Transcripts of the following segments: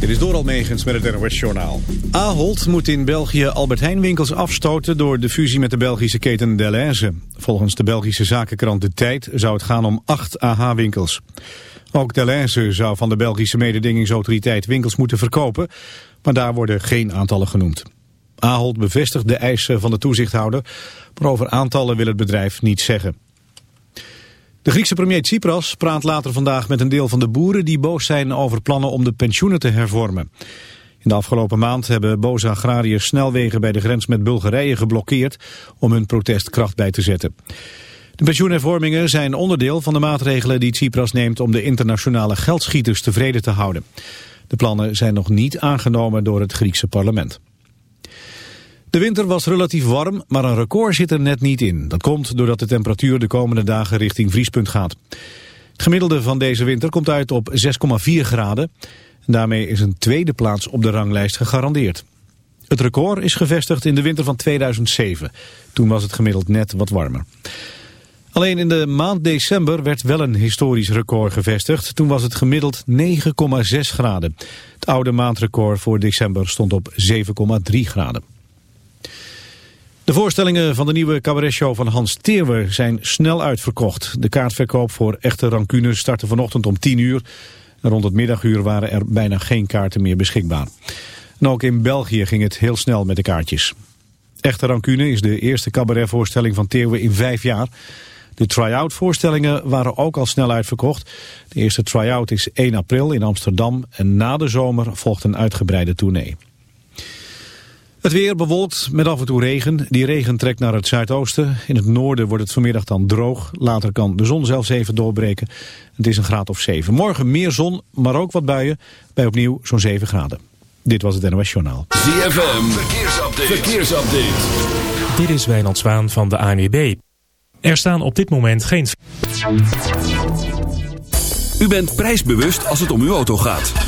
Dit is Doral Megens met het NOS Journaal. Ahold moet in België Albert Heijn winkels afstoten door de fusie met de Belgische keten Deleuze. Volgens de Belgische zakenkrant De Tijd zou het gaan om acht AH-winkels. Ook Deleuze zou van de Belgische mededingingsautoriteit winkels moeten verkopen, maar daar worden geen aantallen genoemd. Ahold bevestigt de eisen van de toezichthouder, maar over aantallen wil het bedrijf niet zeggen. De Griekse premier Tsipras praat later vandaag met een deel van de boeren die boos zijn over plannen om de pensioenen te hervormen. In de afgelopen maand hebben boze agrariërs snelwegen bij de grens met Bulgarije geblokkeerd om hun protest kracht bij te zetten. De pensioenhervormingen zijn onderdeel van de maatregelen die Tsipras neemt om de internationale geldschieters tevreden te houden. De plannen zijn nog niet aangenomen door het Griekse parlement. De winter was relatief warm, maar een record zit er net niet in. Dat komt doordat de temperatuur de komende dagen richting vriespunt gaat. Het gemiddelde van deze winter komt uit op 6,4 graden. En daarmee is een tweede plaats op de ranglijst gegarandeerd. Het record is gevestigd in de winter van 2007. Toen was het gemiddeld net wat warmer. Alleen in de maand december werd wel een historisch record gevestigd. Toen was het gemiddeld 9,6 graden. Het oude maandrecord voor december stond op 7,3 graden. De voorstellingen van de nieuwe cabaretshow van Hans Theerwer zijn snel uitverkocht. De kaartverkoop voor echte rancune startte vanochtend om 10 uur. Rond het middaguur waren er bijna geen kaarten meer beschikbaar. En ook in België ging het heel snel met de kaartjes. Echte rancune is de eerste cabaretvoorstelling van Theerwer in vijf jaar. De try-out voorstellingen waren ook al snel uitverkocht. De eerste try-out is 1 april in Amsterdam en na de zomer volgt een uitgebreide tournee. Het weer bewolkt met af en toe regen. Die regen trekt naar het zuidoosten. In het noorden wordt het vanmiddag dan droog. Later kan de zon zelfs even doorbreken. Het is een graad of 7. Morgen meer zon, maar ook wat buien. Bij opnieuw zo'n 7 graden. Dit was het NOS Journaal. ZFM, verkeersupdate. verkeersupdate. Dit is Wijnand Zwaan van de ANWB. Er staan op dit moment geen... U bent prijsbewust als het om uw auto gaat.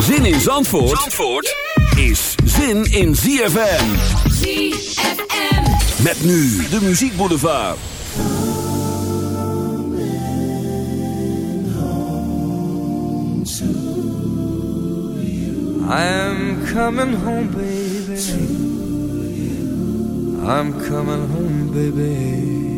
Zin in Zandvoort, Zandvoort is zin in ZFM. ZFM. Met nu de muziekboulevard. I'm coming home, baby. I'm coming home, baby.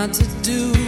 not to do.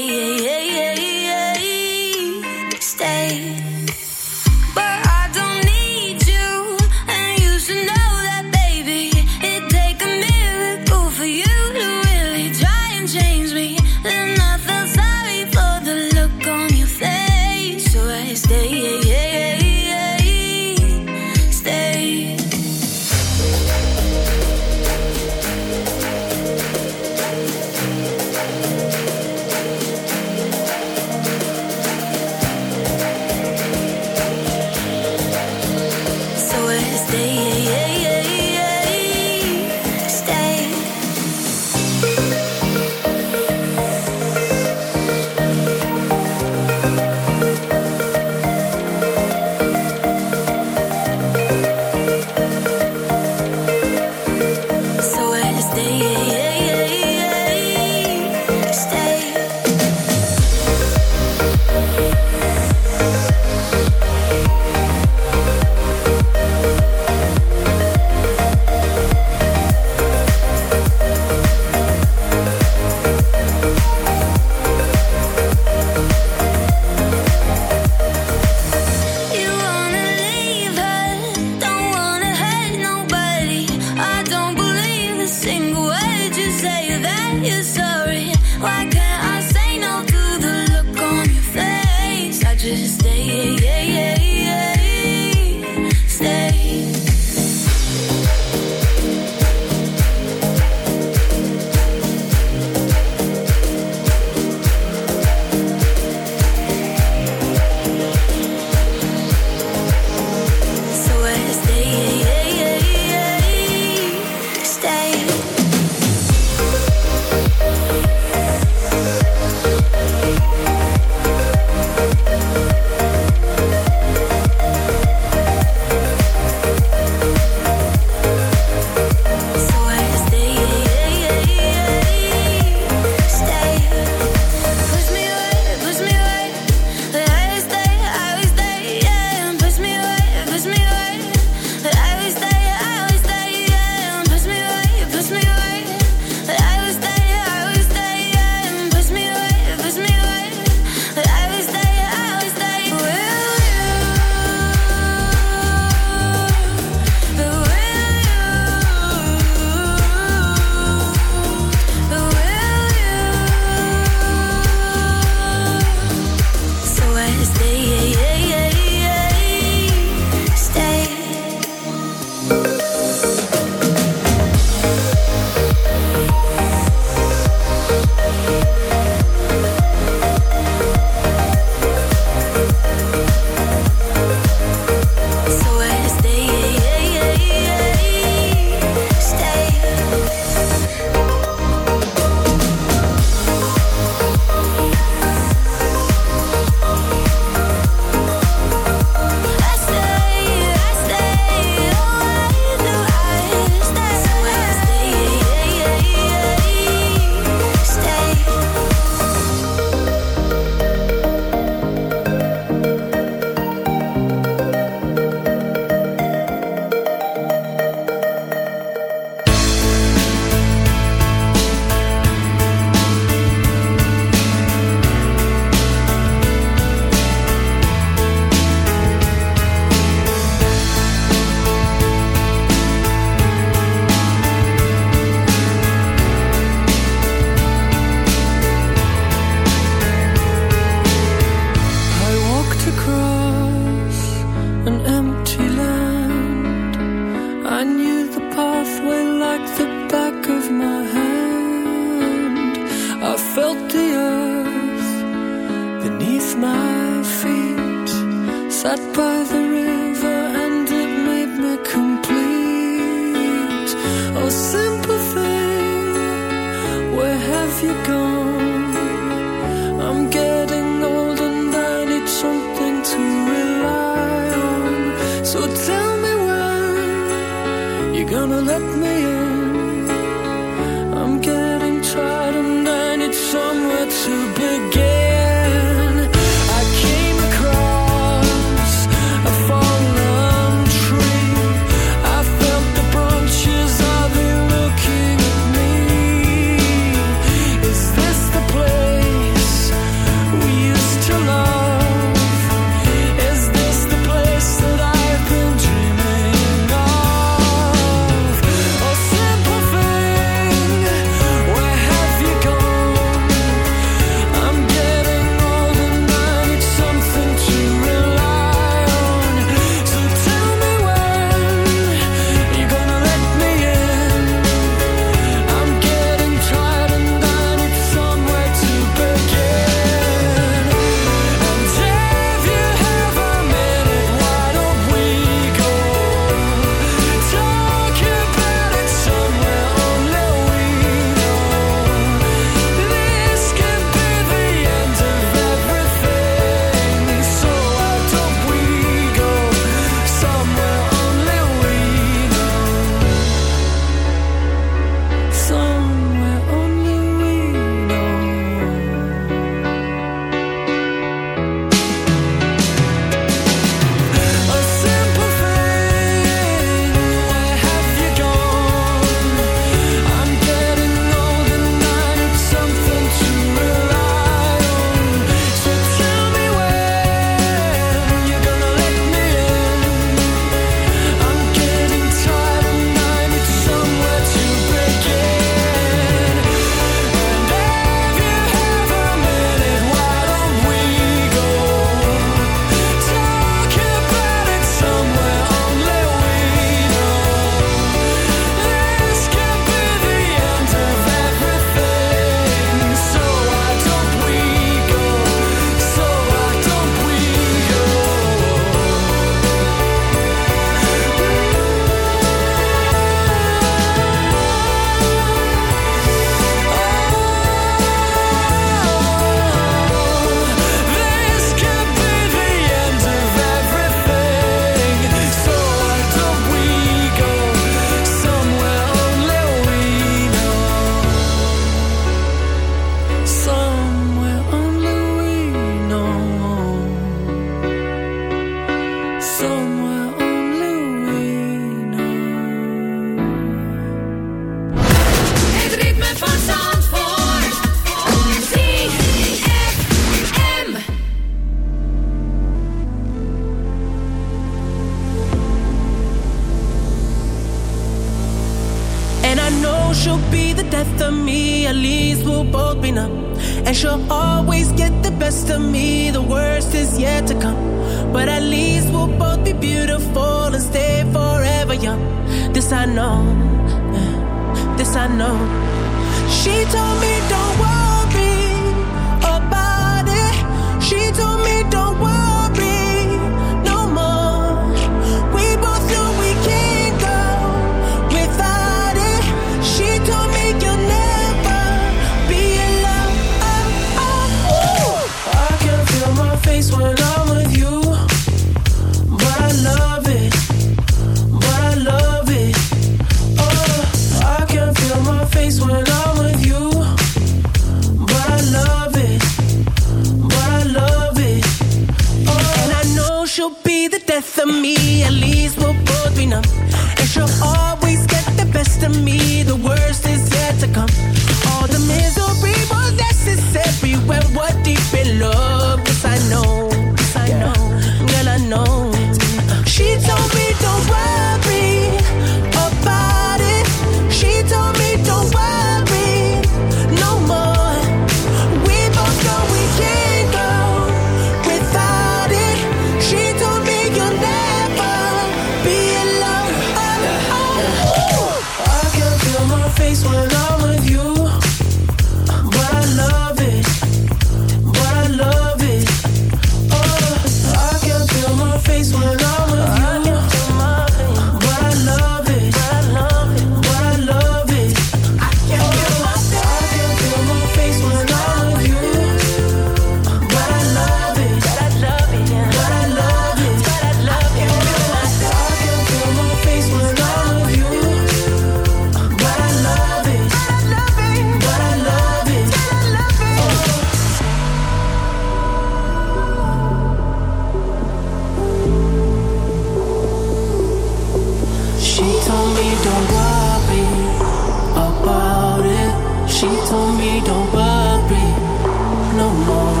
More.